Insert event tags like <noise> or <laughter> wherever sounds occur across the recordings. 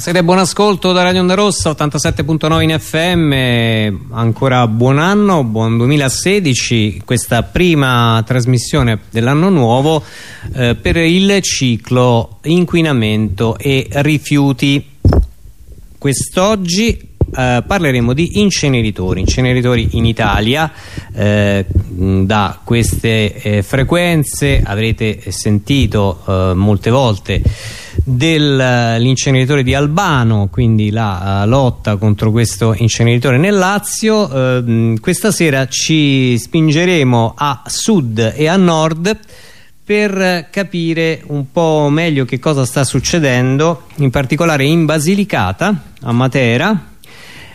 Buonasera e buon ascolto da Radio Onda Rossa 87.9 in FM, ancora buon anno, buon 2016, questa prima trasmissione dell'anno nuovo eh, per il ciclo inquinamento e rifiuti. Quest'oggi eh, parleremo di inceneritori, inceneritori in Italia. Eh, da queste eh, frequenze avrete sentito eh, molte volte dell'inceneritore di Albano quindi la uh, lotta contro questo inceneritore nel Lazio. Questa sera ci spingeremo a sud e a nord per capire un po' meglio che cosa sta succedendo in particolare in Basilicata a Matera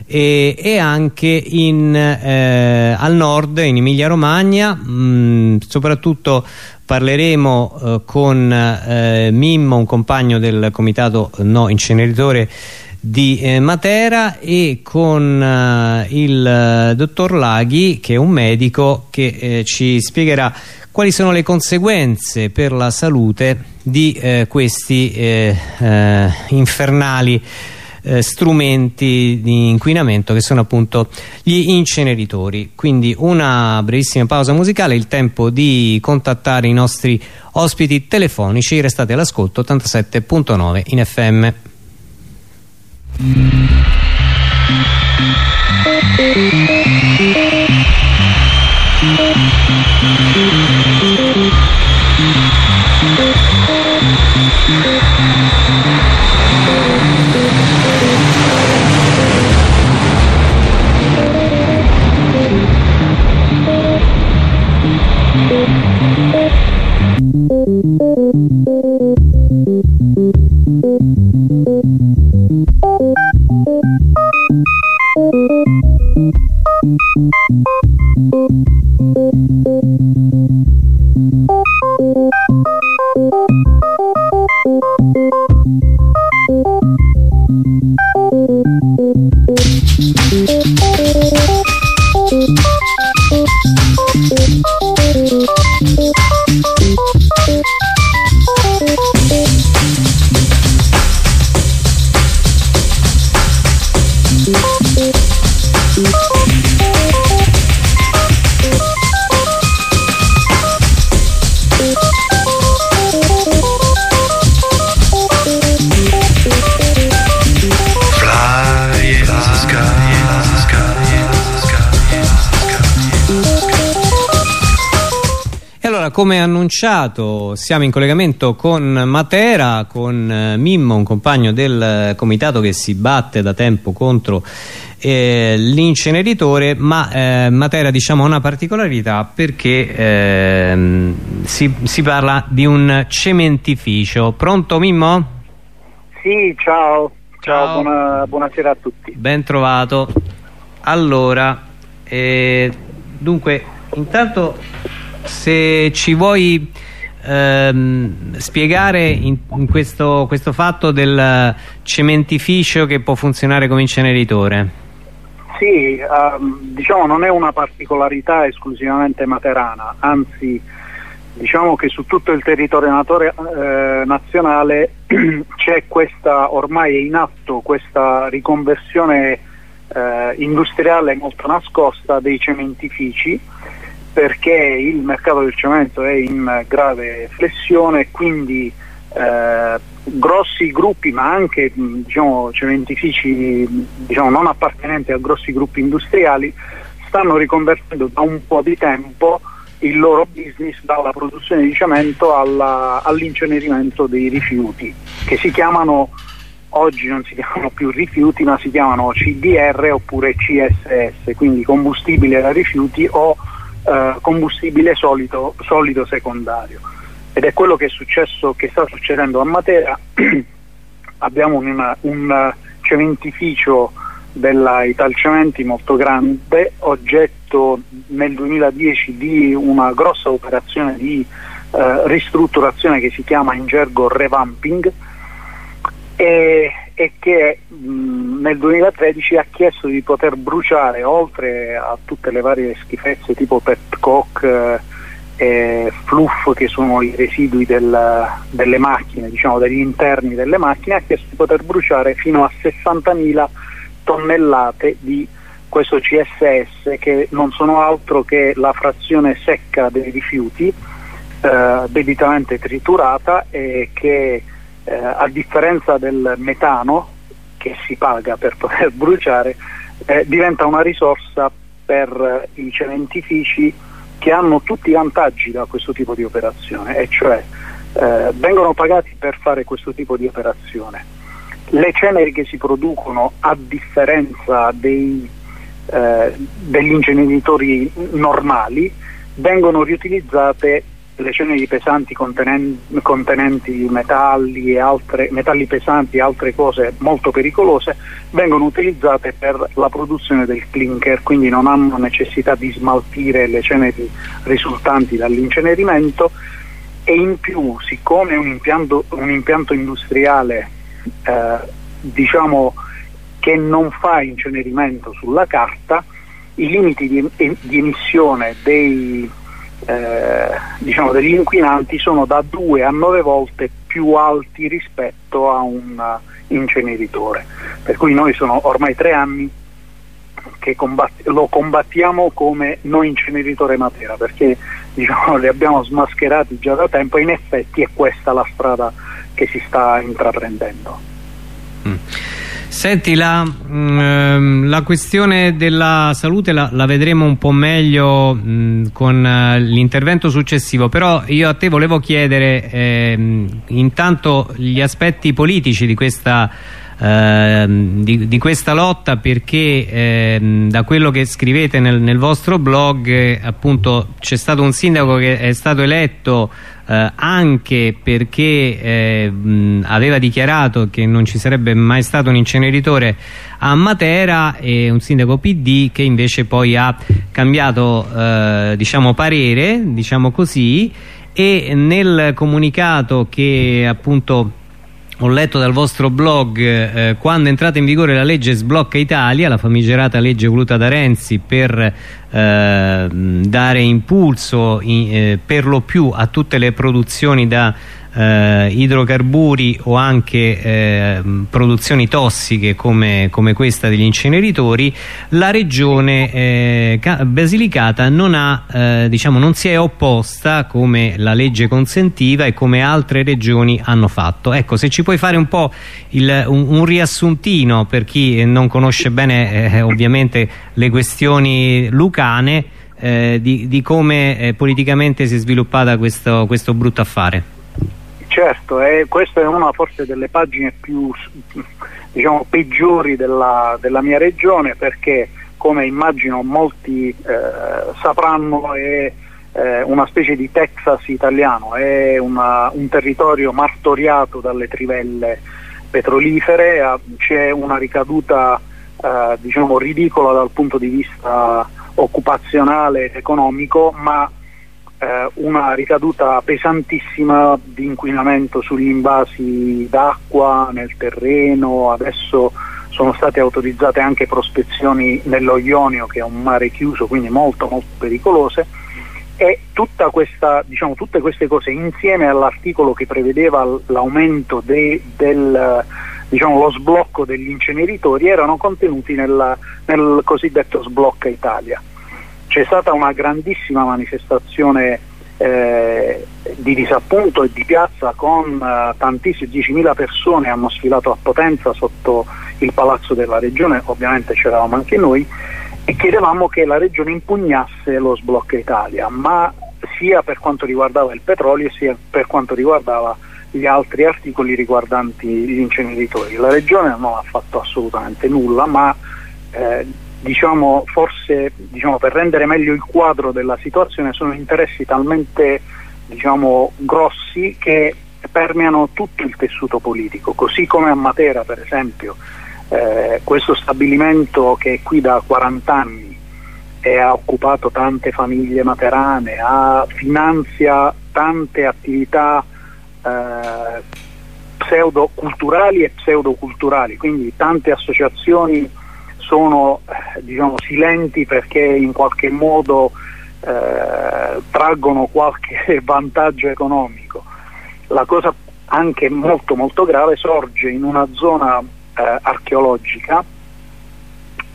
e, e anche in, eh, al nord in Emilia Romagna mh, soprattutto parleremo eh, con eh, Mimmo un compagno del comitato no inceneritore di eh, Matera e con eh, il eh, dottor Laghi che è un medico che eh, ci spiegherà quali sono le conseguenze per la salute di questi infernali eh, strumenti di inquinamento che sono appunto gli inceneritori. Quindi una brevissima pausa musicale il tempo di contattare i nostri ospiti telefonici. Restate all'ascolto 87.9 in FM come annunciato siamo in collegamento con Matera, con eh, Mimmo, un compagno del comitato che si batte da tempo contro eh, l'inceneritore, ma eh, Matera diciamo, ha una particolarità perché ehm, si, si, parla di un cementificio. Pronto Mimmo? Sì, ciao, ciao, ciao. Buona, buonasera a tutti. Ben trovato. Allora, eh, dunque, intanto se ci vuoi ehm, spiegare in, in questo, questo, fatto del cementificio che può funzionare come inceneritore. Sì, um, diciamo non è una particolarità esclusivamente materana, anzi diciamo che su tutto il territorio eh, nazionale <clears throat> c'è questa, ormai è in atto questa riconversione eh, industriale molto nascosta dei cementifici perché il mercato del cemento è in grave flessione e quindi eh, grossi gruppi ma anche diciamo, cementifici diciamo, non appartenenti a grossi gruppi industriali stanno riconvertendo da un po' di tempo il loro business dalla produzione di cemento all'incenerimento dei rifiuti che si chiamano oggi non si chiamano più rifiuti ma si chiamano CDR oppure CSS quindi combustibile da rifiuti o eh, combustibile solido, solido, secondario. Ed è quello che è successo, che sta succedendo a Matera. <clears throat> Abbiamo una, un cementificio della Italcementi molto grande oggetto nel 2010 di una grossa operazione di eh, ristrutturazione che si chiama in gergo revamping e, e che mh, nel 2013 ha chiesto di poter bruciare oltre a tutte le varie schifezze tipo petcock eh, eh, fluff che sono i residui del, delle macchine, diciamo degli interni delle macchine, ha chiesto di poter bruciare fino a 60.000 tonnellate di questo CSS che non sono altro che la frazione secca dei rifiuti eh, debitamente triturata e che eh, a differenza del metano che si paga per poter <laughs> bruciare eh, diventa una risorsa per i cementifici che hanno tutti i vantaggi da questo tipo di operazione e cioè eh, vengono pagati per fare questo tipo di operazione. Le ceneri che si producono a differenza dei eh, degli inceneritori normali vengono riutilizzate le ceneri pesanti contenenti, contenenti metalli, e altre, metalli pesanti e altre cose molto pericolose vengono utilizzate per la produzione del clinker, quindi non hanno necessità di smaltire le ceneri risultanti dall'incenerimento. E in più siccome un impianto, un impianto industriale eh, diciamo che non fa incenerimento sulla carta, i limiti di, di emissione dei, eh, diciamo degli inquinanti sono da 2 a 9 volte più alti rispetto a un inceneritore. Per cui noi sono ormai tre anni che combatti, lo combattiamo come non inceneritore Matera perché diciamo, <laughs> li abbiamo smascherati già da tempo e in effetti è questa la strada che si sta intraprendendo. Mm. Senti, la, mh, ehm, la, questione della salute la, la vedremo un po' meglio mh, con uh, l'intervento successivo, però io a te volevo chiedere eh, intanto gli aspetti politici di questa, eh, di, di questa lotta perché eh, da quello che scrivete nel, nel vostro blog eh, appunto c'è stato un sindaco che è stato eletto eh, anche perché eh, mh, aveva dichiarato che non ci sarebbe mai stato un inceneritore a Matera e un sindaco PD che invece poi ha cambiato eh, diciamo parere diciamo così e nel comunicato che appunto ho letto dal vostro blog eh, quando è entrata in vigore la legge Sblocca Italia, la famigerata legge voluta da Renzi per eh, dare impulso in, eh, per lo più a tutte le produzioni da eh, idrocarburi o anche eh, produzioni tossiche come, come, questa degli inceneritori la regione eh, Basilicata non, ha, eh, diciamo, non si è opposta come la legge consentiva e come altre regioni hanno fatto. Ecco se ci puoi fare un po' il, un, un, riassuntino per chi non conosce bene eh, ovviamente le questioni lucane eh, di, di, come politicamente si è sviluppata questo, questo brutto affare. Certo, eh, questa è una forse delle pagine più diciamo, peggiori della, della, mia regione perché come immagino molti eh, sapranno è eh, una specie di Texas italiano, è una, un territorio martoriato dalle trivelle petrolifere, c'è una ricaduta eh, diciamo, ridicola dal punto di vista occupazionale ed economico, ma eh, una ricaduta pesantissima di inquinamento sugli invasi d'acqua, nel terreno, adesso sono state autorizzate anche prospezioni nello Ionio che è un mare chiuso, quindi molto molto pericolose. E questa, diciamo, tutte queste cose insieme all'articolo che prevedeva l'aumento de, del diciamo, lo sblocco degli inceneritori erano contenuti nel, nel cosiddetto sblocca Italia. C'è stata una grandissima manifestazione eh, di disappunto e di piazza con eh, tantissime, 10.000 persone hanno sfilato a Potenza sotto il palazzo della regione, ovviamente c'eravamo anche noi, e chiedevamo che la regione impugnasse lo sblocco Italia, ma sia per quanto riguardava il petrolio sia per quanto riguardava gli altri articoli riguardanti gli inceneritori. La regione non ha fatto assolutamente nulla, ma eh, diciamo, forse diciamo, per rendere meglio il quadro della situazione sono interessi talmente diciamo, grossi che permeano tutto il tessuto politico, così come a Matera per esempio eh, questo stabilimento che è qui da 40 anni e ha occupato tante famiglie materane, ha, finanzia tante attività eh, pseudoculturali e pseudoculturali, quindi tante associazioni sono eh, diciamo, silenti perché in qualche modo eh, traggono qualche <laughs> vantaggio economico. La cosa anche molto molto grave sorge in una zona eh, archeologica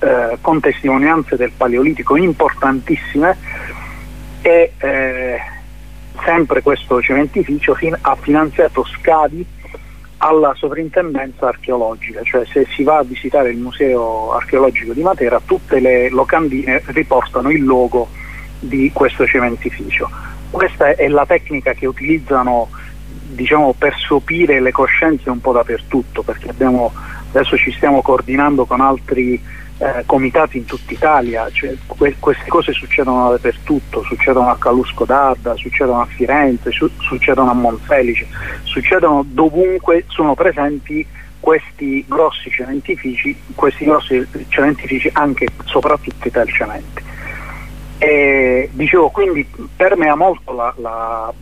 eh, con testimonianze del Paleolitico importantissime e eh, sempre questo cementificio fin- ha finanziato scavi alla sovrintendenza archeologica, cioè se si va a visitare il museo archeologico di Matera tutte le locandine riportano il logo di questo cementificio. Questa è la tecnica che utilizzano diciamo, per sopire le coscienze un po' dappertutto, perché abbiamo, adesso ci stiamo coordinando con altri eh, comitati in tutta Italia, cioè, que- queste cose succedono dappertutto, succedono a Calusco d'Arda, succedono a Firenze, su- succedono a Monfelice, succedono dovunque sono presenti questi grossi cementifici, questi grossi cementifici anche soprattutto italcementi. E, dicevo, quindi permea molto la, la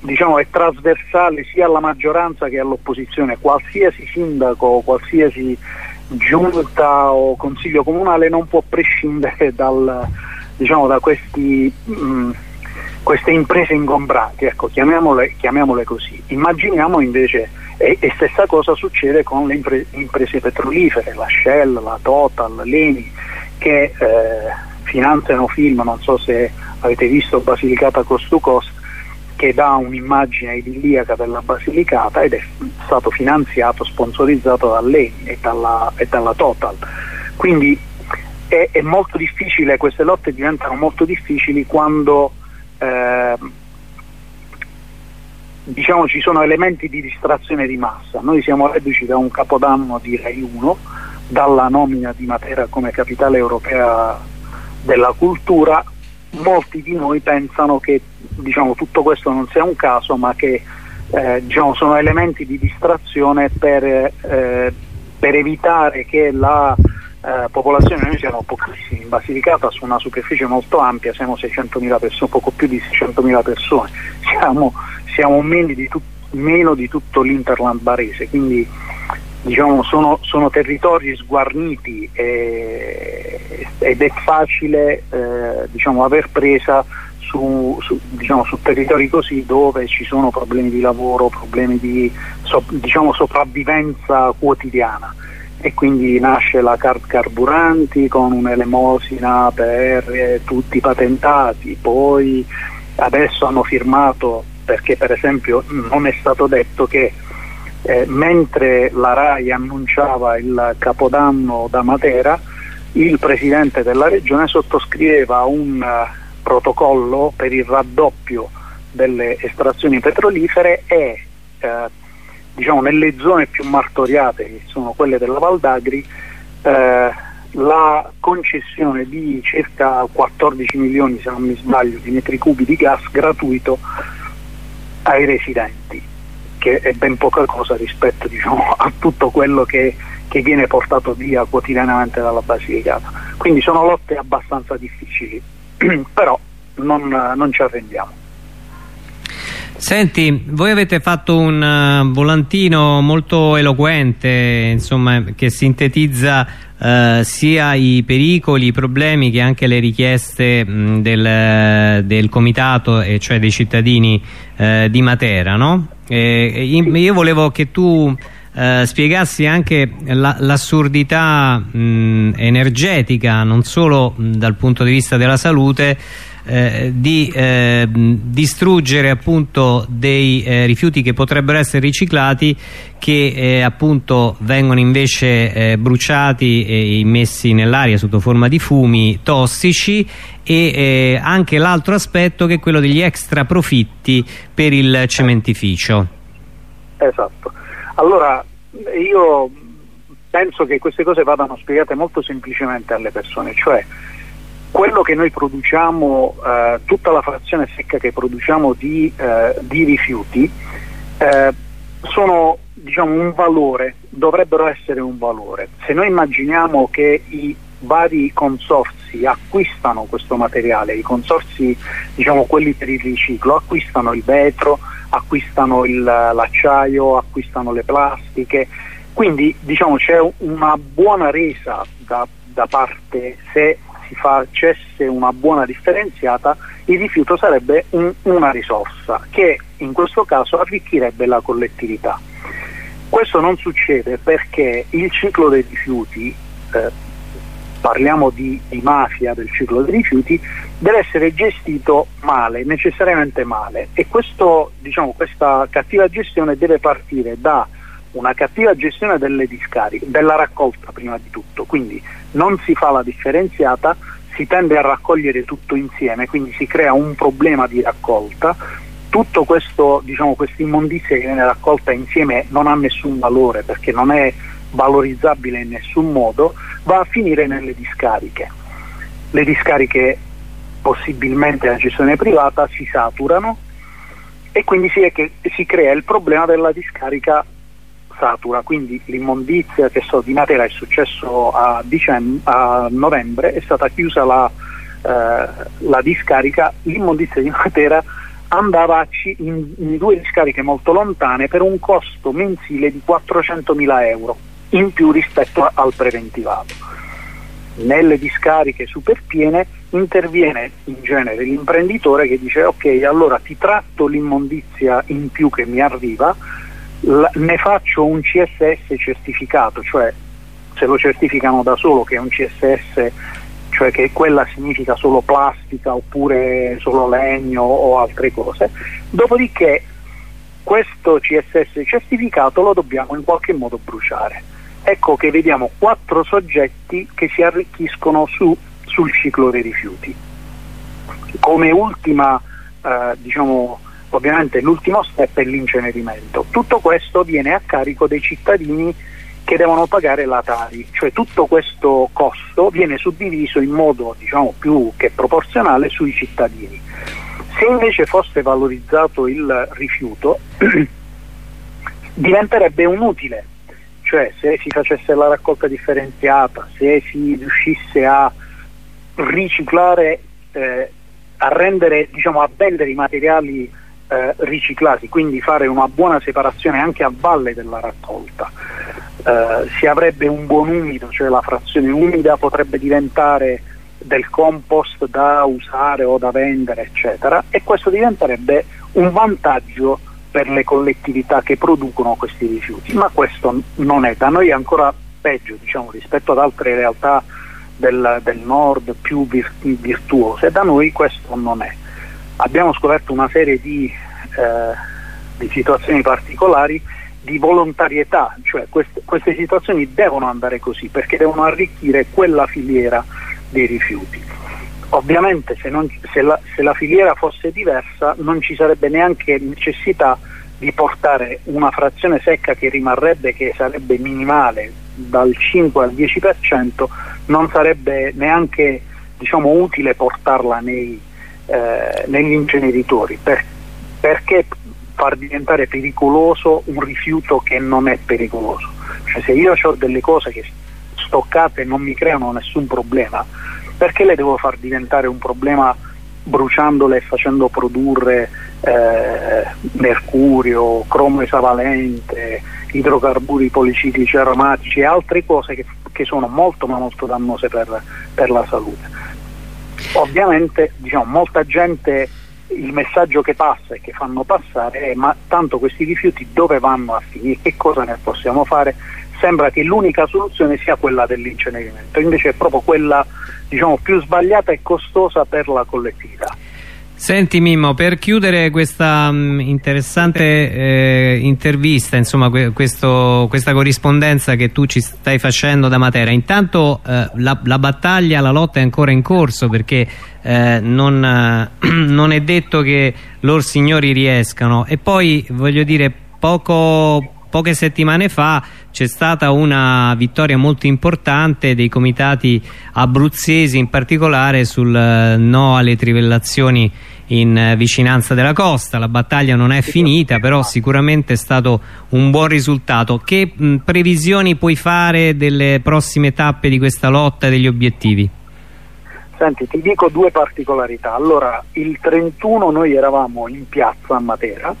diciamo, è trasversale sia alla maggioranza che all'opposizione, qualsiasi sindaco, qualsiasi giunta o consiglio comunale non può prescindere dal, diciamo, da questi, mh, queste imprese ingombranti, ecco, chiamiamole, chiamiamole, così. Immaginiamo invece, e, e, stessa cosa succede con le impre, imprese petrolifere, la Shell, la Total, l'Eni, che eh, finanziano film, non so se avete visto Basilicata Cost to Cost, che dà un'immagine idilliaca della Basilicata ed è stato finanziato, sponsorizzato dall'ENI e dalla, e dalla Total. Quindi è, è, molto difficile, queste lotte diventano molto difficili quando eh, diciamo ci sono elementi di distrazione di massa. Noi siamo reduci da un capodanno di Rai 1, dalla nomina di Matera come capitale europea della cultura, molti di noi pensano che diciamo, tutto questo non sia un caso, ma che eh, diciamo, sono elementi di distrazione per, eh, per evitare che la eh, popolazione, noi siamo pochissimi in Basilicata su una superficie molto ampia, siamo 600.000 persone, poco più di 600.000 persone, siamo, siamo meno, di tu, meno di tutto l'interland barese, quindi diciamo, sono, sono, territori sguarniti e, ed è facile eh, diciamo, aver presa su, su, diciamo, su, territori così dove ci sono problemi di lavoro, problemi di so, diciamo, sopravvivenza quotidiana. E quindi nasce la card carburanti con un'elemosina per eh, tutti i patentati, poi adesso hanno firmato perché per esempio non è stato detto che eh, mentre la RAI annunciava il capodanno da Matera, il presidente della regione sottoscriveva un uh, protocollo per il raddoppio delle estrazioni petrolifere e eh, diciamo, nelle zone più martoriate, che sono quelle della Valdagri, eh, la concessione di circa 14 milioni, se non mi sbaglio, di metri cubi di gas gratuito ai residenti che è ben poca cosa rispetto diciamo, <laughs> a tutto quello che, che, viene portato via quotidianamente dalla Basilicata. Quindi sono lotte abbastanza difficili, <clears throat> però non, non ci arrendiamo. Senti, voi avete fatto un uh, volantino molto eloquente, insomma, che sintetizza uh, sia i pericoli, i problemi che anche le richieste mh, del, del, comitato, e cioè dei cittadini uh, di Matera, no? Eh, io volevo che tu eh, spiegassi anche l'assurdità la, energetica non solo mh, dal punto di vista della salute eh, di eh, distruggere appunto dei eh, rifiuti che potrebbero essere riciclati che eh, appunto vengono invece eh, bruciati e immessi nell'aria sotto forma di fumi tossici e anche l'altro aspetto che è quello degli extra profitti per il cementificio. Esatto. Allora io penso che queste cose vadano spiegate molto semplicemente alle persone, cioè quello che noi produciamo, eh, tutta la frazione secca che produciamo di, eh, di rifiuti, eh, sono diciamo, un valore, dovrebbero essere un valore. Se noi immaginiamo che i vari consorsi acquistano questo materiale, i consorsi, diciamo quelli per il riciclo, acquistano il vetro, acquistano l'acciaio, acquistano le plastiche, quindi diciamo, c'è una buona resa da, da parte se si facesse una buona differenziata il rifiuto sarebbe un, una risorsa che in questo caso arricchirebbe la collettività. Questo non succede perché il ciclo dei rifiuti, eh, parliamo di, di, mafia del ciclo dei rifiuti, deve essere gestito male, necessariamente male e questo, diciamo, questa cattiva gestione deve partire da una cattiva gestione delle discariche, della raccolta prima di tutto, quindi non si fa la differenziata, si tende a raccogliere tutto insieme, quindi si crea un problema di raccolta, tutto questo, diciamo, questa immondizia che viene raccolta insieme non ha nessun valore perché non è valorizzabile in nessun modo, va a finire nelle discariche. Le discariche possibilmente a gestione privata si saturano e quindi si, che, si crea il problema della discarica satura, quindi l'immondizia che so di Matera è successo a, a novembre, è stata chiusa la, eh, la discarica, l'immondizia di Matera andava in, in, due discariche molto lontane per un costo mensile di 400.000 euro in più rispetto al preventivato. Nelle discariche superpiene interviene in genere l'imprenditore che dice ok allora ti tratto l'immondizia in più che mi arriva la, ne faccio un CSS certificato, cioè se lo certificano da solo che è un CSS, cioè che quella significa solo plastica oppure solo legno o altre cose, dopodiché questo CSS certificato lo dobbiamo in qualche modo bruciare. Ecco che vediamo quattro soggetti che si arricchiscono su, sul ciclo dei rifiuti. Come ultima eh, diciamo, Ovviamente l'ultimo step è l'incenerimento. Tutto questo viene a carico dei cittadini che devono pagare la Tari, cioè tutto questo costo viene suddiviso in modo diciamo, più che proporzionale sui cittadini. Se invece fosse valorizzato il rifiuto <clears throat> diventerebbe un utile, cioè se si facesse la raccolta differenziata, se si riuscisse a riciclare, eh, a rendere, diciamo, a vendere i materiali eh, riciclati, quindi fare una buona separazione anche a valle della raccolta. Eh, si avrebbe un buon umido, cioè la frazione umida potrebbe diventare del compost da usare o da vendere, eccetera, e questo diventerebbe un vantaggio per le collettività che producono questi rifiuti, ma questo non è, da noi ancora peggio diciamo, rispetto ad altre realtà del, del nord più virtuose, da noi questo non è abbiamo scoperto una serie di, eh, di situazioni particolari di volontarietà, cioè queste, queste, situazioni devono andare così perché devono arricchire quella filiera dei rifiuti. Ovviamente se, non, se, la, se, la, filiera fosse diversa non ci sarebbe neanche necessità di portare una frazione secca che rimarrebbe, che sarebbe minimale dal 5 al 10%, non sarebbe neanche diciamo, utile portarla nei, eh, negli inceneritori per, perché far diventare pericoloso un rifiuto che non è pericoloso cioè se io ho delle cose che stoccate non mi creano nessun problema perché le devo far diventare un problema bruciandole e facendo produrre eh, mercurio, cromo esavalente, idrocarburi policiclici aromatici e altre cose che, che sono molto ma molto dannose per, per la salute. Ovviamente diciamo, molta gente il messaggio che passa e che fanno passare è ma tanto questi rifiuti dove vanno a finire, che cosa ne possiamo fare? Sembra che l'unica soluzione sia quella dell'incenerimento, invece è proprio quella diciamo, più sbagliata e costosa per la collettività. Senti Mimmo, per chiudere questa mh, mm, interessante eh, intervista, insomma que questo, questa corrispondenza che tu ci stai facendo da Matera, intanto eh, la, la, battaglia, la lotta è ancora in corso perché eh, non, <clears throat> non, è detto che loro signori riescano. E poi voglio dire poco, poche settimane fa c'è stata una vittoria molto importante dei comitati abruzzesi in particolare sul eh, no alle trivellazioni in eh, vicinanza della costa la battaglia non è finita però sicuramente è stato un buon risultato che mh, previsioni puoi fare delle prossime tappe di questa lotta e degli obiettivi? Senti, ti dico due particolarità. Allora, il 31 noi eravamo in piazza a Matera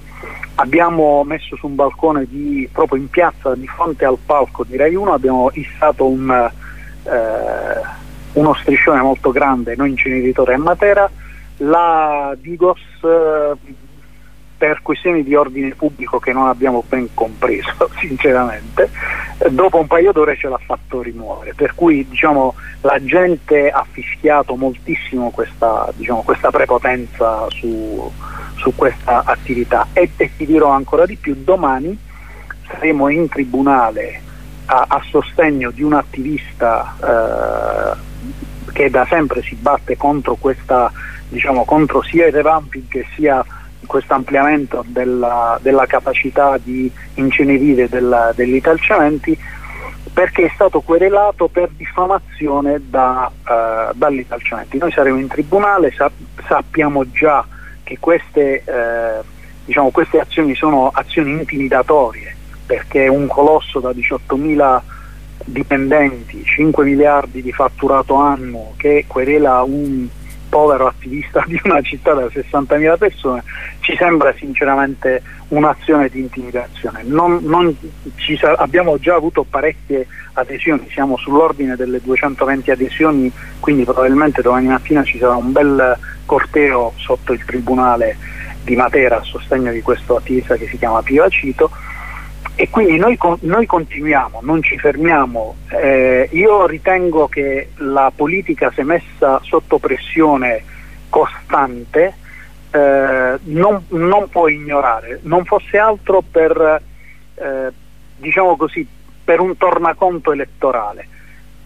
abbiamo messo su un balcone di, proprio in piazza di fronte al palco di Rai 1 abbiamo issato un, eh, uno striscione molto grande, noi inceneritore a Matera. La Digos per questioni di ordine pubblico che non abbiamo ben compreso <laughs> sinceramente dopo un paio d'ore ce l'ha fatto rimuovere. Per cui diciamo, la gente ha fischiato moltissimo questa, diciamo, questa prepotenza su, su, questa attività e, e ti dirò ancora di più domani saremo in tribunale a, a sostegno di un attivista eh, che da sempre si batte contro questa diciamo contro sia il revamping che sia questo ampliamento della, della, capacità di incenerire degli Italcementi perché è stato querelato per diffamazione da, uh, dall'Italcementi. Noi saremo in tribunale, sa- sappiamo già che queste, uh, diciamo, queste azioni sono azioni intimidatorie perché un colosso da 18.000 dipendenti, 5 miliardi di fatturato annuo che querela un povero attivista di una città da 60.000 persone, ci sembra sinceramente un'azione di intimidazione. Non, non sa- abbiamo già avuto parecchie adesioni, siamo sull'ordine delle 220 adesioni, quindi probabilmente domani mattina ci sarà un bel corteo sotto il Tribunale di Matera a sostegno di questo attivista che si chiama Pio Acito e quindi noi, noi, continuiamo, non ci fermiamo. Eh, io ritengo che la politica se messa sotto pressione costante eh, non, non, può ignorare, non fosse altro per, eh, diciamo così, per un tornaconto elettorale.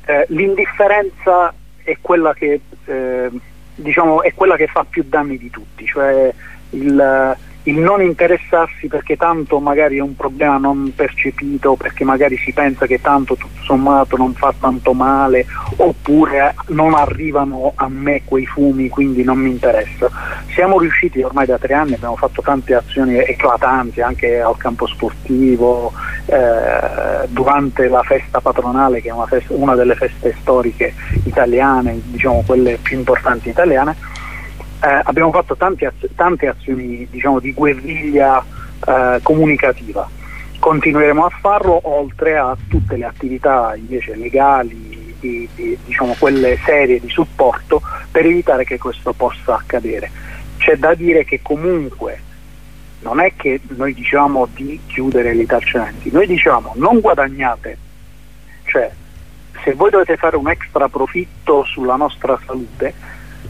Eh, l'indifferenza è quella, che, eh, diciamo, è quella che fa più danni di tutti, cioè il, il non interessarsi perché tanto magari è un problema non percepito, perché magari si pensa che tanto tutto sommato non fa tanto male, oppure non arrivano a me quei fumi, quindi non mi interessa. Siamo riusciti ormai da tre anni, abbiamo fatto tante azioni eclatanti anche al campo sportivo, eh, durante la festa patronale che è una, festa, una delle feste storiche italiane, diciamo quelle più importanti italiane eh, abbiamo fatto tante, tante azioni diciamo, di guerriglia eh, comunicativa. Continueremo a farlo oltre a tutte le attività invece legali, di, di, diciamo, quelle serie di supporto per evitare che questo possa accadere. C'è da dire che comunque non è che noi diciamo di chiudere gli tacimenti, noi diciamo non guadagnate, cioè se voi dovete fare un extra profitto sulla nostra salute,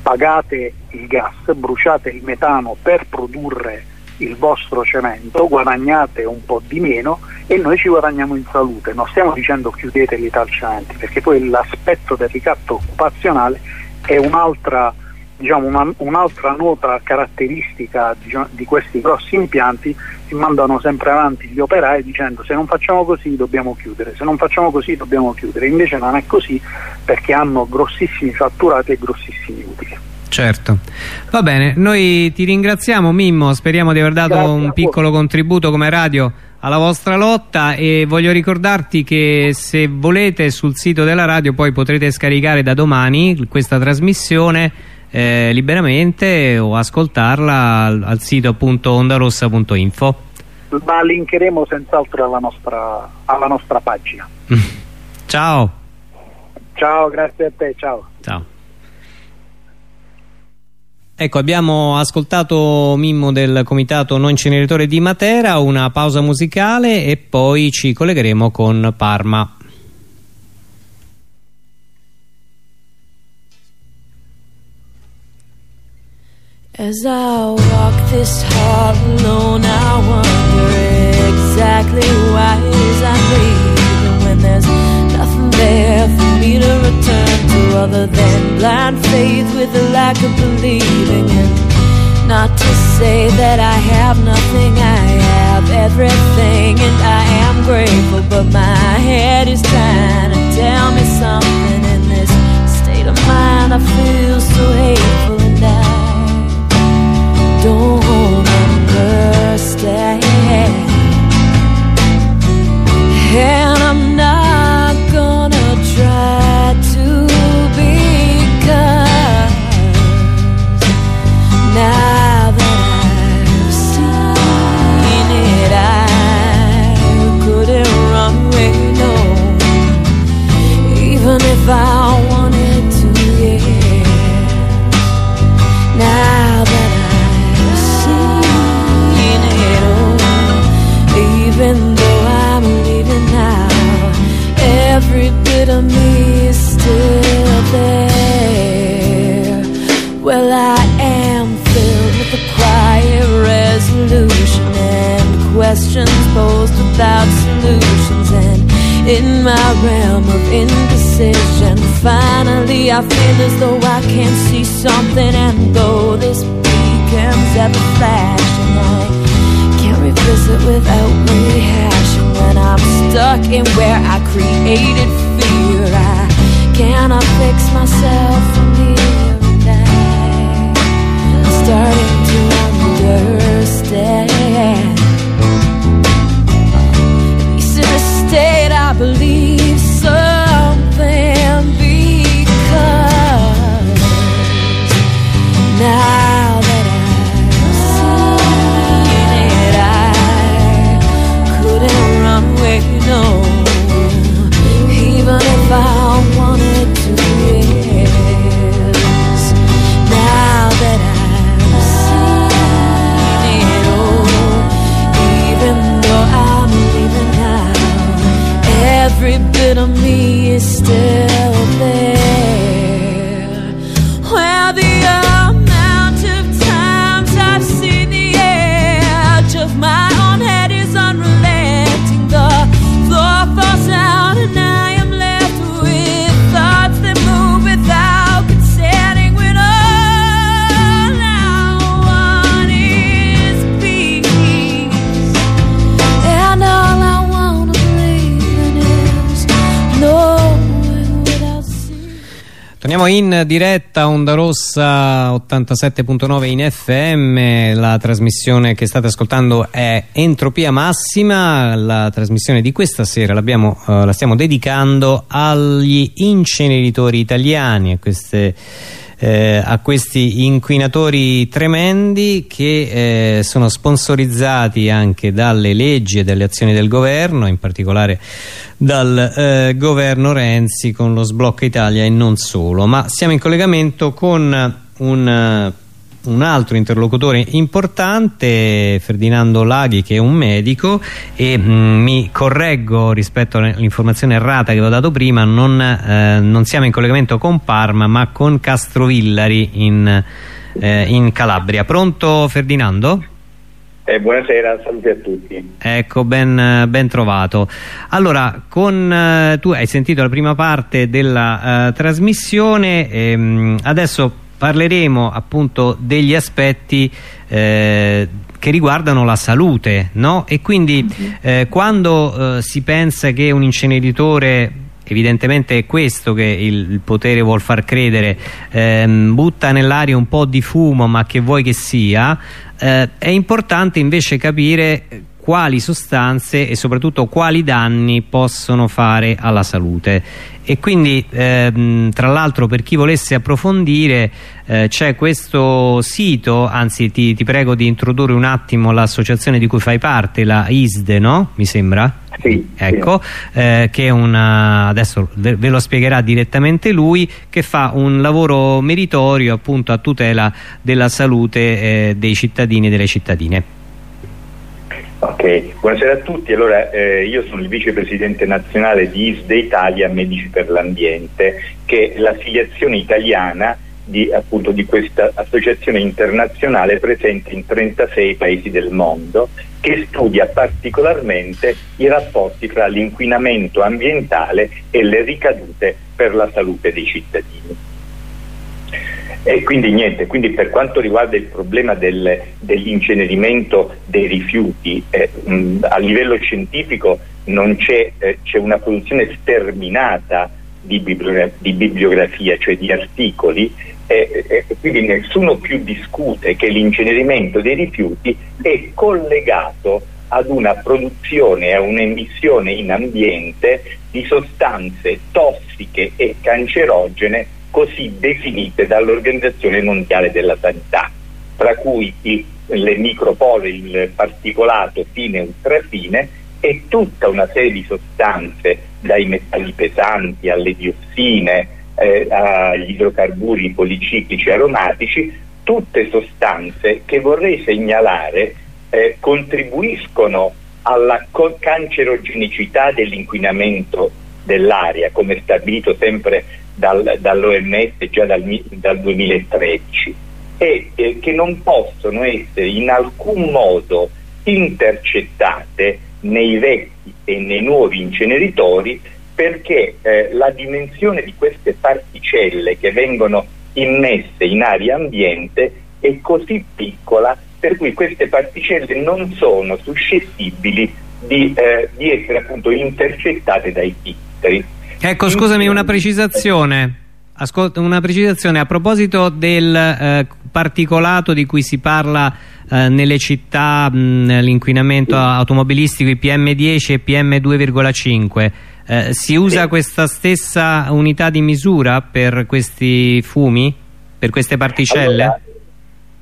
pagate il gas, bruciate il metano per produrre il vostro cemento, guadagnate un po' di meno e noi ci guadagniamo in salute. Non stiamo dicendo chiudete gli italcementi, perché poi l'aspetto del ricatto occupazionale è un'altra, diciamo, una, un'altra nota caratteristica diciamo, di questi grossi impianti, si mandano sempre avanti gli operai dicendo se non facciamo così dobbiamo chiudere, se non facciamo così dobbiamo chiudere, invece non è così perché hanno grossissimi fatturati e grossissimi utili. Certo, va bene, noi ti ringraziamo Mimmo, speriamo di aver dato Grazie un piccolo contributo come radio alla vostra lotta. E voglio ricordarti che se volete sul sito della radio poi potrete scaricare da domani questa trasmissione eh, liberamente o ascoltarla al, al sito appunto ondarossa.info ma linkeremo senz'altro alla nostra, alla nostra pagina. <laughs> Ciao. Ciao grazie a te ciao. Ciao. Ecco, abbiamo ascoltato Mimmo del Comitato Non Inceneritore di Matera, una pausa musicale e poi ci collegheremo con Parma. As I walk this hall alone, I wonder exactly why is I leaving when there's nothing there for me to return to other than blind faith with a lack of believing. And not to say that I have nothing, I have everything, and I am grateful, but my head is trying to tell me something in this state of mind. I feel so hateful, stay. Yeah. Feel as though I can see something. And though this beacons ever flashing, I can't revisit without rehashing when I'm stuck in where I created fear. I cannot fix myself Torniamo in diretta Onda Rossa 87.9 in FM, la trasmissione che state ascoltando è Entropia Massima, la trasmissione di questa sera eh, la stiamo dedicando agli inceneritori italiani, a queste eh, a questi inquinatori tremendi che eh, sono sponsorizzati anche dalle leggi e dalle azioni del governo, in particolare dal eh, governo Renzi con lo sblocco Italia e non solo. Ma siamo in collegamento con un eh, un altro interlocutore importante, Ferdinando Laghi, che è un medico e mh, mi correggo rispetto all'informazione errata che avevo dato prima, non, eh, non siamo in collegamento con Parma ma con Castrovillari in, eh, in Calabria. Pronto Ferdinando? Eh, buonasera, saluti a tutti. Ecco, ben, ben trovato. Allora, con, eh, tu hai sentito la prima parte della eh, trasmissione, ehm, adesso parleremo appunto degli aspetti eh, che riguardano la salute, no? E quindi eh, quando eh, si pensa che un inceneritore evidentemente è questo che il, il potere vuol far credere ehm, butta nell'aria un po' di fumo ma che vuoi che sia eh, è importante invece capire quali sostanze e soprattutto quali danni possono fare alla salute e quindi ehm, tra l'altro per chi volesse approfondire eh, c'è questo sito anzi ti, ti, prego di introdurre un attimo l'associazione di cui fai parte la ISDE no? mi sembra? Sì, ecco sì. Eh, che è una adesso ve, ve, lo spiegherà direttamente lui che fa un lavoro meritorio appunto a tutela della salute eh, dei cittadini e delle cittadine Ok, buonasera a tutti. Allora, eh, io sono il vicepresidente nazionale di ISDE Italia Medici per l'Ambiente, che è l'affiliazione italiana di, appunto, di questa associazione internazionale presente in 36 paesi del mondo, che studia particolarmente i rapporti tra l'inquinamento ambientale e le ricadute per la salute dei cittadini. E quindi niente, quindi per quanto riguarda il problema del, dell'incenerimento dei rifiuti, eh, mh, a livello scientifico c'è, eh, c'è una produzione sterminata di, bibliogra- di, bibliografia, cioè di articoli, e eh, quindi nessuno più discute che l'incenerimento dei rifiuti è collegato ad una produzione, a un'emissione in ambiente di sostanze tossiche e cancerogene così definite dall'Organizzazione Mondiale della Sanità, tra cui il, le micropole, il particolato fine e ultrafine e tutta una serie di sostanze, dai metalli pesanti alle diossine, eh, agli idrocarburi policiclici aromatici, tutte sostanze che vorrei segnalare eh, contribuiscono alla cancerogenicità dell'inquinamento dell'aria, come stabilito sempre dal, dall'OMS già dal, dal 2013, e eh, che non possono essere in alcun modo intercettate nei vecchi e nei nuovi inceneritori perché eh, la dimensione di queste particelle che vengono immesse in aria ambiente è così piccola per cui queste particelle non sono suscettibili di, eh, di essere appunto intercettate dai filtri. Ecco, scusami, una precisazione. Ascolta, una precisazione a proposito del eh, particolato di cui si parla eh, nelle città, l'inquinamento automobilistico, i PM10 e PM2,5 eh, si usa questa stessa unità di misura per questi fumi? Per queste particelle? Allora,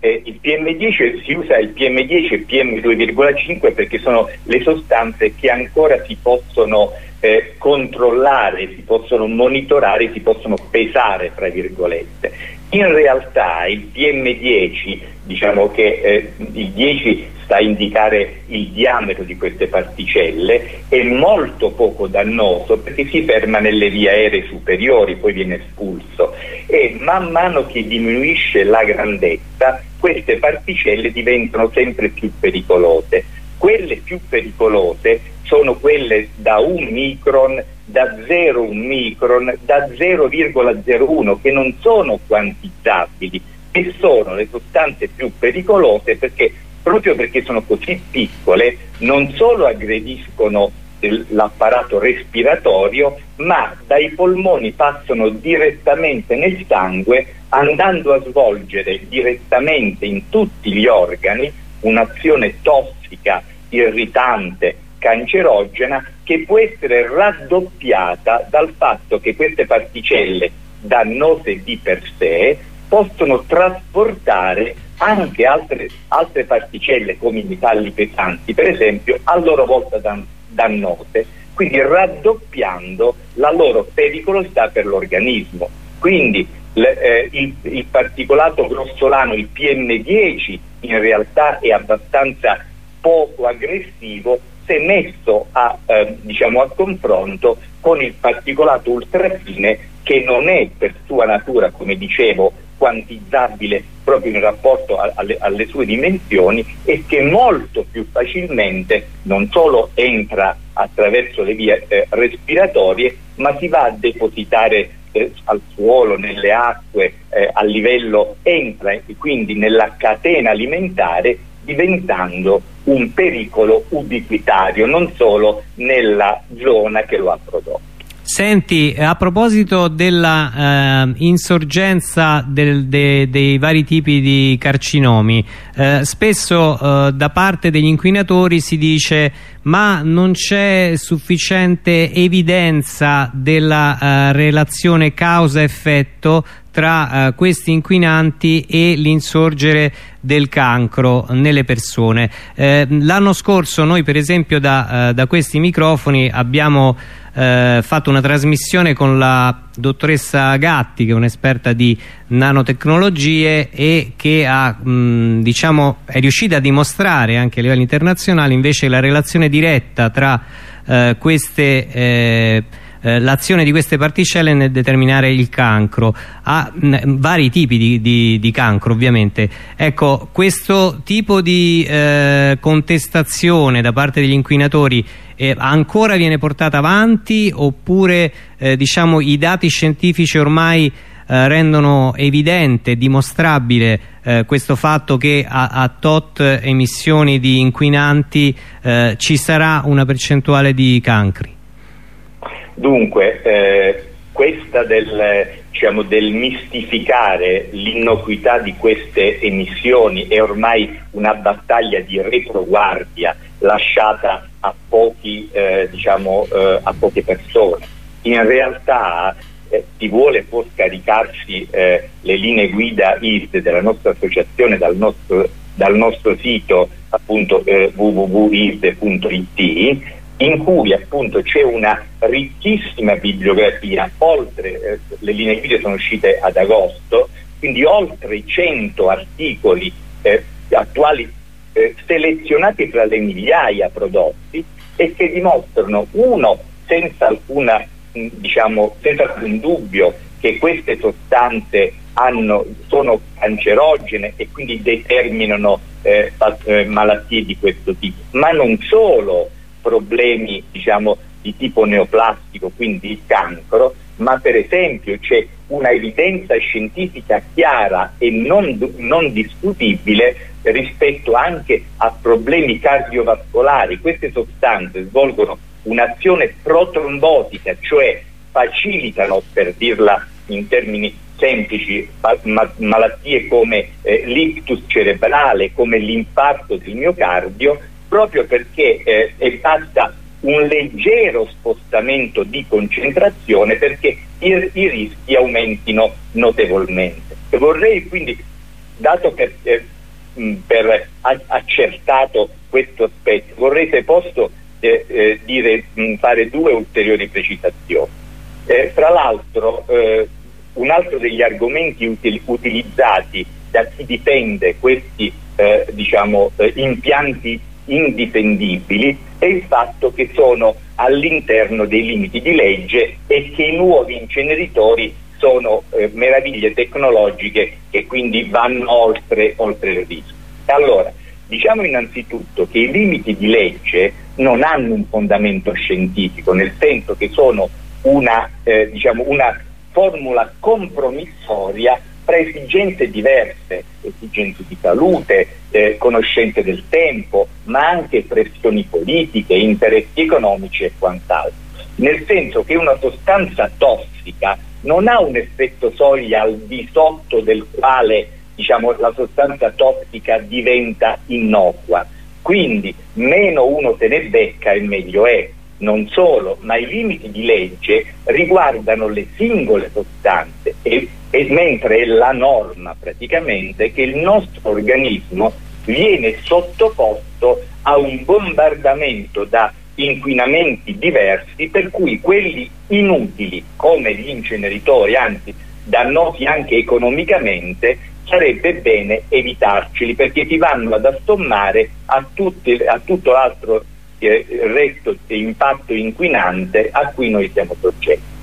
eh, il PM10 si usa il PM10 e il PM2,5 perché sono le sostanze che ancora si possono eh, controllare, si possono monitorare, si possono pesare, tra virgolette. In realtà il PM10, diciamo che eh, il 10 sta a indicare il diametro di queste particelle, è molto poco dannoso perché si ferma nelle vie aeree superiori, poi viene espulso e man mano che diminuisce la grandezza queste particelle diventano sempre più pericolose. Quelle più pericolose sono quelle da un micron, da 0,1 micron, da 0,01 che non sono quantizzabili e sono le sostanze più pericolose perché proprio perché sono così piccole, non solo aggrediscono l'apparato respiratorio, ma dai polmoni passano direttamente nel sangue, andando a svolgere direttamente in tutti gli organi un'azione tossica, irritante, cancerogena, che può essere raddoppiata dal fatto che queste particelle dannose di per sé possono trasportare anche altre, altre particelle come i metalli pesanti, per esempio, a loro volta dan, dannose, quindi raddoppiando la loro pericolosità per l'organismo. Quindi le, eh, il, il, particolato grossolano, il PM10, in realtà è abbastanza poco aggressivo se messo a, eh, diciamo a confronto con il particolato ultrafine che non è per sua natura, come dicevo, quantizzabile proprio in rapporto alle, alle, sue dimensioni e che molto più facilmente non solo entra attraverso le vie eh, respiratorie ma si va a depositare eh, al suolo, nelle acque, eh, a livello entra quindi nella catena alimentare diventando un pericolo ubiquitario non solo nella zona che lo ha prodotto. Senti, a proposito della eh, insorgenza del, de, dei vari tipi di carcinomi, eh, spesso eh, da parte degli inquinatori si dice ma non c'è sufficiente evidenza della eh, relazione causa-effetto tra uh, questi inquinanti e l'insorgere del cancro nelle persone. Eh, L'anno scorso noi per esempio da, uh, da questi microfoni abbiamo uh, fatto una trasmissione con la dottoressa Gatti che è un'esperta di nanotecnologie e che ha, mh, diciamo, è riuscita a dimostrare anche a livello internazionale invece la relazione diretta tra queste eh, l'azione di queste particelle nel determinare il cancro ha mh, vari tipi di, di, di, cancro ovviamente ecco questo tipo di eh, contestazione da parte degli inquinatori eh, ancora viene portata avanti oppure eh, diciamo i dati scientifici ormai eh, rendono evidente, dimostrabile eh, questo fatto che a, a, tot emissioni di inquinanti eh, ci sarà una percentuale di cancri? Dunque, eh, questa del, diciamo, del mistificare l'innocuità di queste emissioni è ormai una battaglia di retroguardia lasciata a, pochi, eh, diciamo, eh, a poche persone. In realtà eh, chi vuole può scaricarsi eh, le linee guida ISD della nostra associazione dal nostro, dal nostro sito appunto eh, www.isd.it in cui appunto c'è una ricchissima bibliografia, oltre eh, le linee guida sono uscite ad agosto, quindi oltre 100 articoli eh, attuali eh, selezionati tra le migliaia prodotti e che dimostrano uno senza alcuna diciamo, senza un dubbio che queste sostanze hanno, sono cancerogene e quindi determinano eh, eh, malattie di questo tipo, ma non solo problemi diciamo, di tipo neoplastico, quindi il cancro, ma per esempio c'è una evidenza scientifica chiara e non, non, discutibile rispetto anche a problemi cardiovascolari. Queste sostanze svolgono un'azione protrombotica, cioè facilitano, per dirla in termini semplici, ma malattie come eh, l'ictus cerebrale, come l'infarto del miocardio, proprio perché eh, basta un leggero spostamento di concentrazione perché i, i rischi aumentino notevolmente. Vorrei quindi, dato per, eh, per accertato questo aspetto, vorrei se posso eh, eh, dire, fare due ulteriori precisazioni. Eh, tra l'altro eh, un altro degli argomenti util utilizzati da chi difende questi eh, diciamo, eh, impianti indifendibili è il fatto che sono all'interno dei limiti di legge e che i nuovi inceneritori sono eh, meraviglie tecnologiche che quindi vanno oltre, oltre il rischio. Allora, diciamo innanzitutto che i limiti di legge non hanno un fondamento scientifico, nel senso che sono una, eh, diciamo una formula compromissoria tra esigenze diverse, esigenze di salute, eh, conoscenze del tempo, ma anche pressioni politiche, interessi economici e quant'altro. Nel senso che una sostanza tossica non ha un effetto soglia al di sotto del quale diciamo, la sostanza tossica diventa innocua. Quindi meno uno se ne becca e meglio è. Non solo, ma i limiti di legge riguardano le singole sostanze e, e mentre è la norma praticamente che il nostro organismo viene sottoposto a un bombardamento da inquinamenti diversi per cui quelli inutili come gli inceneritori, anzi dannosi anche economicamente, sarebbe bene evitarceli perché ti vanno ad assommare a, tutti, a tutto l'altro il resto e impatto inquinante a cui noi siamo soggetti.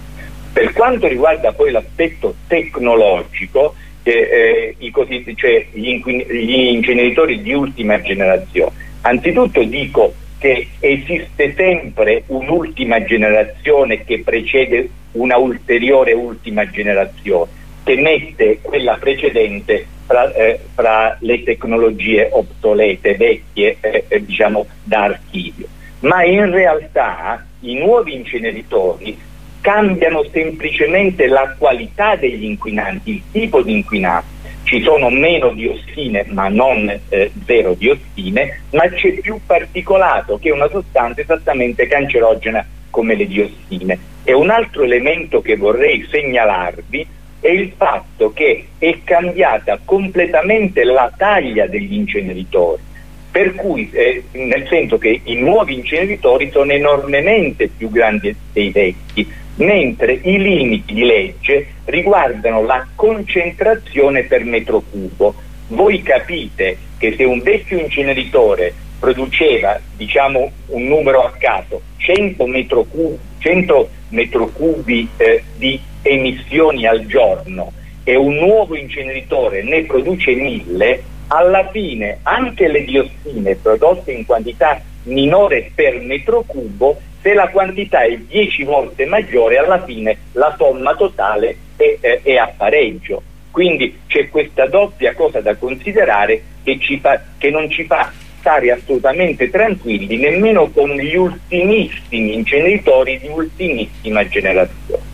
Per quanto riguarda poi l'aspetto tecnologico, eh, i cioè gli, gli inceneritori di ultima generazione, anzitutto dico che esiste sempre un'ultima generazione che precede una ulteriore ultima generazione, che mette quella precedente fra, eh, fra le tecnologie obsolete, vecchie, eh, eh, diciamo da archivio. Ma in realtà i nuovi inceneritori cambiano semplicemente la qualità degli inquinanti, il tipo di inquinanti. Ci sono meno diossine, ma non eh, zero diossine, ma c'è più particolato, che è una sostanza esattamente cancerogena come le diossine. E un altro elemento che vorrei segnalarvi è il fatto che è cambiata completamente la taglia degli inceneritori, per cui eh, nel senso che i nuovi inceneritori sono enormemente più grandi dei vecchi, mentre i limiti di legge riguardano la concentrazione per metro cubo. Voi capite che se un vecchio inceneritore produceva, diciamo un numero a caso, 100 metro cubi, 100 metro cubi eh, di emissioni al giorno e un nuovo inceneritore ne produce mille, alla fine anche le diossine prodotte in quantità minore per metro cubo, se la quantità è 10 volte maggiore, alla fine la somma totale è, è, è a pareggio. Quindi c'è questa doppia cosa da considerare che, fa, che non ci fa stare assolutamente tranquilli nemmeno con gli ultimissimi inceneritori di ultimissima generazione.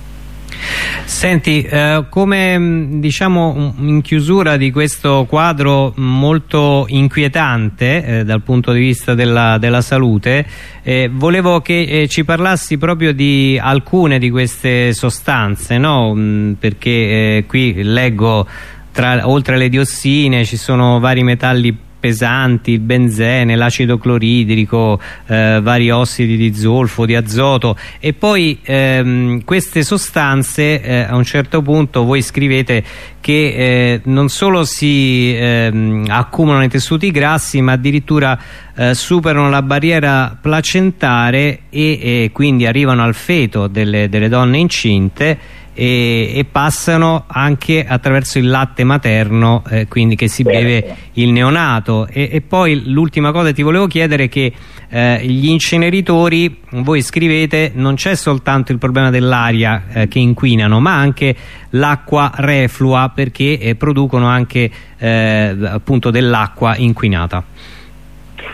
Senti, eh, come diciamo in chiusura di questo quadro molto inquietante eh, dal punto di vista della, della salute, eh, volevo che eh, ci parlassi proprio di alcune di queste sostanze, no? Mm, perché eh, qui leggo tra, oltre alle diossine ci sono vari metalli pesanti, il benzene, l'acido cloridrico, eh, vari ossidi di zolfo, di azoto. E poi ehm, queste sostanze eh, a un certo punto voi scrivete che eh, non solo si ehm, accumulano i tessuti grassi ma addirittura eh, superano la barriera placentare e, e, quindi arrivano al feto delle, delle donne incinte e, e, passano anche attraverso il latte materno eh, quindi che si beve il neonato. E, e poi l'ultima cosa ti volevo chiedere è che eh, gli inceneritori voi scrivete non c'è soltanto il problema dell'aria eh, che inquinano ma anche l'acqua reflua perché eh, producono anche eh, appunto dell'acqua inquinata.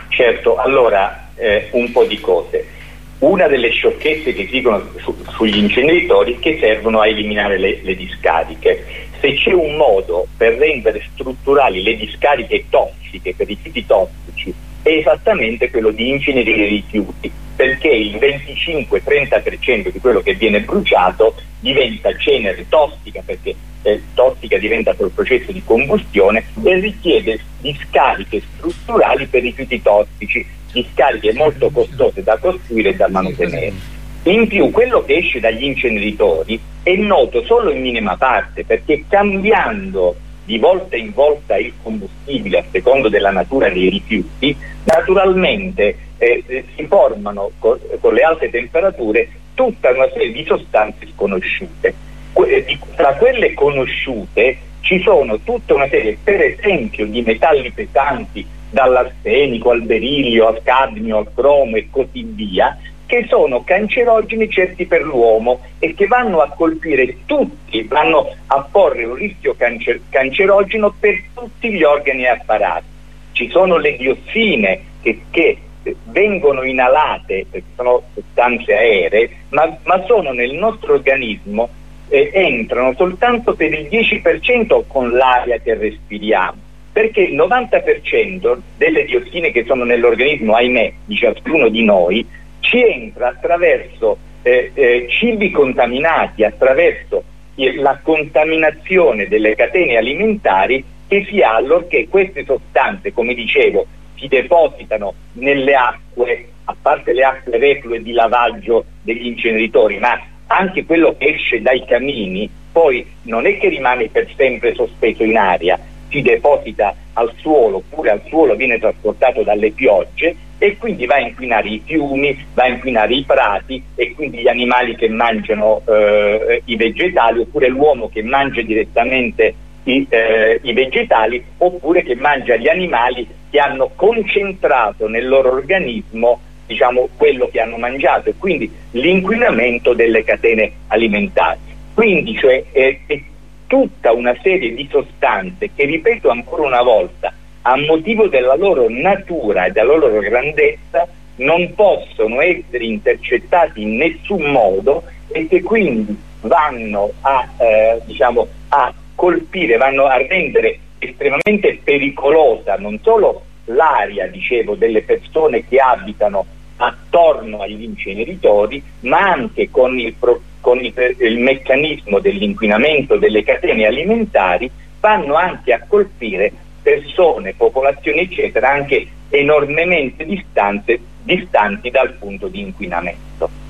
Certo allora eh, un po' di cose una delle sciocchezze che dicono su, sugli inceneritori è che servono a eliminare le, le discariche. Se c'è un modo per rendere strutturali le discariche tossiche, per i tipi tossici, è esattamente quello di incenerire i rifiuti, perché il 25-30% di quello che viene bruciato diventa cenere tossica, perché eh, tossica diventa col processo di combustione e richiede discariche strutturali per rifiuti tossici discariche molto costose da costruire e da mantenere. In più quello che esce dagli inceneritori è noto solo in minima parte perché cambiando di volta in volta il combustibile a secondo della natura dei rifiuti, naturalmente eh, eh si formano con, con le alte temperature tutta una serie di sostanze sconosciute. Que tra quelle conosciute ci sono tutta una serie, per esempio, di metalli pesanti dall'arsenico al berilio, al cadmio, al cromo e così via, che sono cancerogeni certi per l'uomo e che vanno a colpire tutti, vanno a porre un rischio cancer cancerogeno per tutti gli organi e apparati. Ci sono le diossine che, che vengono inalate, perché sono sostanze aeree, ma, ma sono nel nostro organismo, eh, entrano soltanto per il 10% con l'aria che respiriamo perché il 90% delle diossine che sono nell'organismo, ahimè, di ciascuno di noi, ci entra attraverso eh, eh, cibi contaminati, attraverso la contaminazione delle catene alimentari che si ha allorché queste sostanze, come dicevo, si depositano nelle acque, a parte le acque reflue di lavaggio degli inceneritori, ma anche quello che esce dai camini, poi non è che rimane per sempre sospeso in aria, si deposita al suolo oppure al suolo viene trasportato dalle piogge e quindi va a inquinare i fiumi, va a inquinare i prati e quindi gli animali che mangiano eh, i vegetali oppure l'uomo che mangia direttamente i, eh, i, vegetali oppure che mangia gli animali che hanno concentrato nel loro organismo diciamo, quello che hanno mangiato e quindi l'inquinamento delle catene alimentari. Quindi cioè, è, tutta una serie di sostanze che, ripeto ancora una volta, a motivo della loro natura e della loro grandezza, non possono essere intercettati in nessun modo e che quindi vanno a, eh, diciamo, a colpire, vanno a rendere estremamente pericolosa non solo l'aria, dicevo, delle persone che abitano attorno agli inceneritori, ma anche con il, con il, il meccanismo dell'inquinamento delle catene alimentari, vanno anche a colpire persone, popolazioni eccetera, anche enormemente distanti dal punto di inquinamento.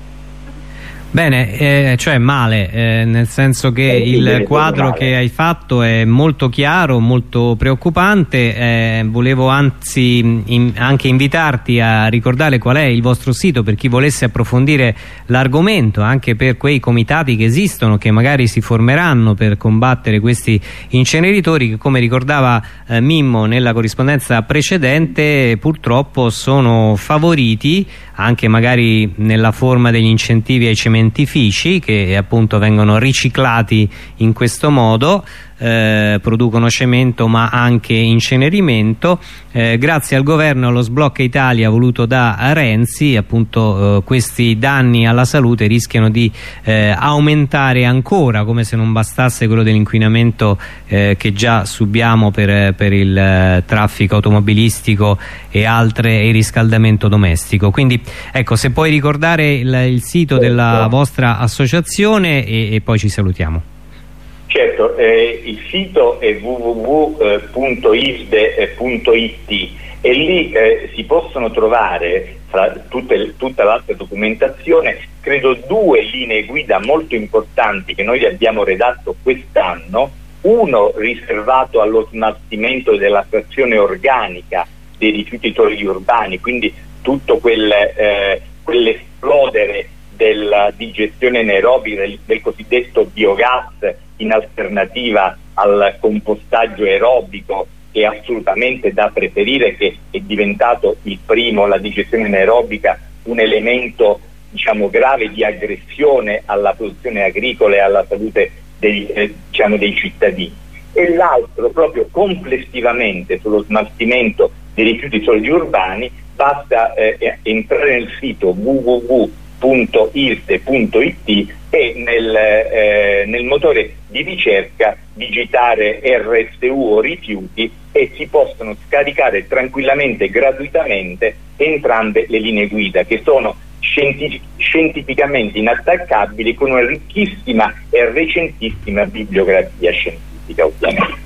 Bene, eh, cioè male, eh, nel senso che eh, il quadro che hai fatto è molto chiaro, molto preoccupante, eh, volevo anzi in, anche invitarti a ricordare qual è il vostro sito per chi volesse approfondire l'argomento, anche per quei comitati che esistono, che magari si formeranno per combattere questi inceneritori che come ricordava eh, Mimmo nella corrispondenza precedente purtroppo sono favoriti anche magari nella forma degli incentivi ai cementifici che appunto vengono riciclati in questo modo eh, producono cemento ma anche incenerimento. Eh, grazie al governo allo sblocca Italia voluto da Renzi appunto eh, questi danni alla salute rischiano di eh, aumentare ancora come se non bastasse quello dell'inquinamento eh, che già subiamo per, per il traffico automobilistico e altre e il riscaldamento domestico. Quindi ecco se puoi ricordare il, il sito della certo. vostra associazione e, e poi ci salutiamo Certo, eh, il sito è www.isde.it e lì eh, si possono trovare tra tutte, tutta l'altra documentazione credo due linee guida molto importanti che noi abbiamo redatto quest'anno. Uno riservato allo smaltimento della frazione organica dei rifiuti urbani, quindi tutto quel, eh, quell'esplodere della digestione anaerobica del, del cosiddetto biogas in alternativa al compostaggio aerobico è assolutamente da preferire che è diventato il primo, la digestione anaerobica, un elemento diciamo, grave di aggressione alla produzione agricola e alla salute dei, eh, diciamo, dei cittadini. E l'altro proprio complessivamente sullo smaltimento dei rifiuti solidi urbani basta eh, entrare nel sito www.irte.it e nel, eh, nel, motore di ricerca digitare RSU o rifiuti e si possono scaricare tranquillamente gratuitamente entrambe le linee guida che sono scientific scientificamente inattaccabili con una ricchissima e recentissima bibliografia scientifica ovviamente.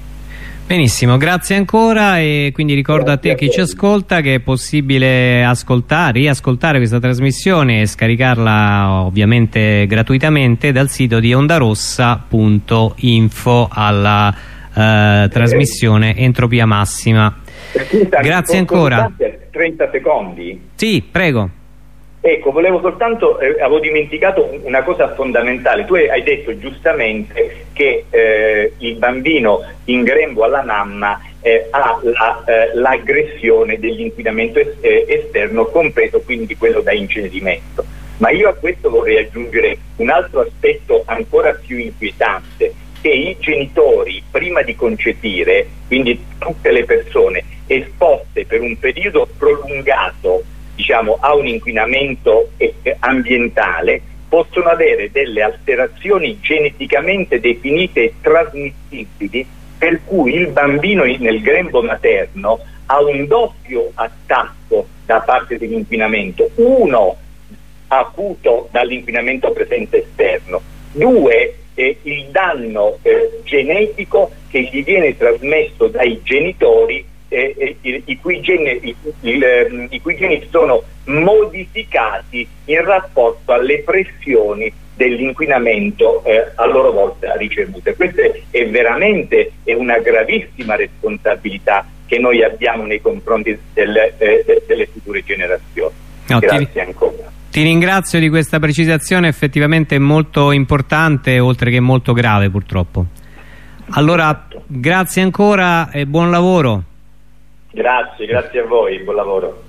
Benissimo, grazie ancora e quindi ricordo grazie a te a chi ci ascolta che è possibile ascoltare, riascoltare questa trasmissione e scaricarla ovviamente gratuitamente dal sito di ondarossa.info alla eh, trasmissione Entropia Massima. Grazie ancora. 30 secondi? Sì, prego. Ecco, volevo soltanto, eh, avevo dimenticato una cosa fondamentale. Tu hai detto giustamente che eh, il bambino in grembo alla mamma eh, ha l'aggressione la, eh, dell'inquinamento eh, esterno, compreso quindi quello da incenerimento. Ma io a questo vorrei aggiungere un altro aspetto ancora più inquietante, che i genitori prima di concepire, quindi tutte le persone esposte per un periodo prolungato diciamo, a un inquinamento ambientale possono avere delle alterazioni geneticamente definite e trasmissibili per cui il bambino nel grembo materno ha un doppio attacco da parte dell'inquinamento, uno acuto dall'inquinamento presente esterno, due eh, il danno eh, genetico che gli viene trasmesso dai genitori eh, i, i, cui geni, i, il, ehm, i, cui geni, sono modificati in rapporto alle pressioni dell'inquinamento eh, a loro volta ricevute. Questa è veramente è una gravissima responsabilità che noi abbiamo nei confronti del, eh, delle future generazioni. No, Grazie ti, ancora. Ti ringrazio di questa precisazione effettivamente molto importante oltre che molto grave purtroppo. Allora, esatto. grazie ancora e buon lavoro. Grazie, grazie a voi, buon lavoro.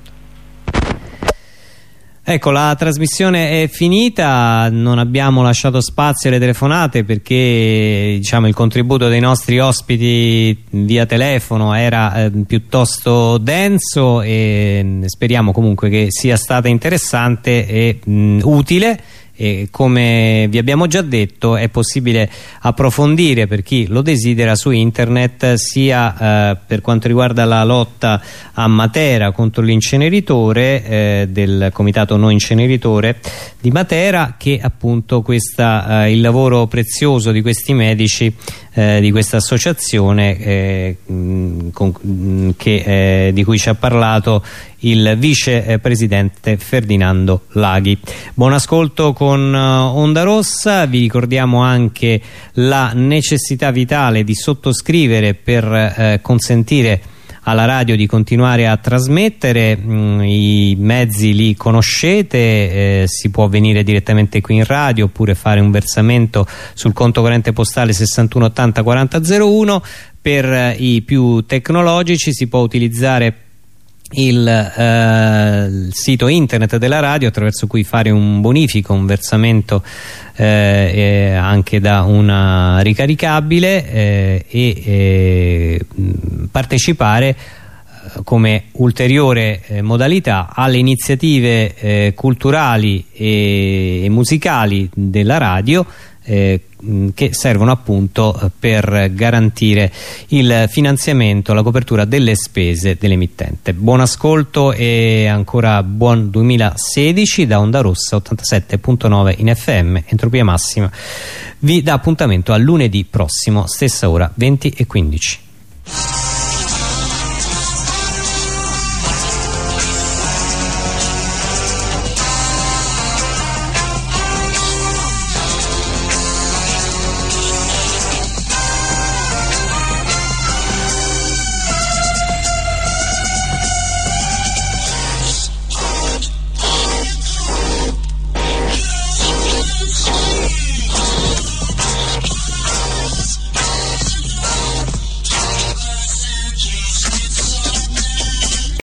Ecco, la trasmissione è finita, non abbiamo lasciato spazio alle telefonate perché diciamo, il contributo dei nostri ospiti via telefono era eh, piuttosto denso e speriamo comunque che sia stata interessante e mh, utile e come vi abbiamo già detto è possibile approfondire per chi lo desidera su internet sia eh, per quanto riguarda la lotta a Matera contro l'inceneritore eh, del comitato no inceneritore di Matera che appunto questa, eh, il lavoro prezioso di questi medici eh, di questa associazione eh, eh, di cui ci ha parlato il vicepresidente Ferdinando Laghi. Buon ascolto con uh, Onda Rossa, vi ricordiamo anche la necessità vitale di sottoscrivere per eh, consentire alla radio di continuare a trasmettere. Mm, i mezzi li conoscete eh, si può venire direttamente qui in radio oppure fare un versamento sul conto corrente postale 6180 4001 per eh, i più tecnologici si può utilizzare il, eh, il, sito internet della radio attraverso cui fare un bonifico, un versamento eh, anche da una ricaricabile eh, e eh, partecipare eh, come ulteriore eh, modalità alle iniziative culturali e, e musicali della radio eh, che servono appunto per garantire il finanziamento, la copertura delle spese dell'emittente. Buon ascolto e ancora buon 2016 da Onda Rossa 87.9 in FM, entropia massima. Vi dà appuntamento a lunedì prossimo, stessa ora, 20 e 15.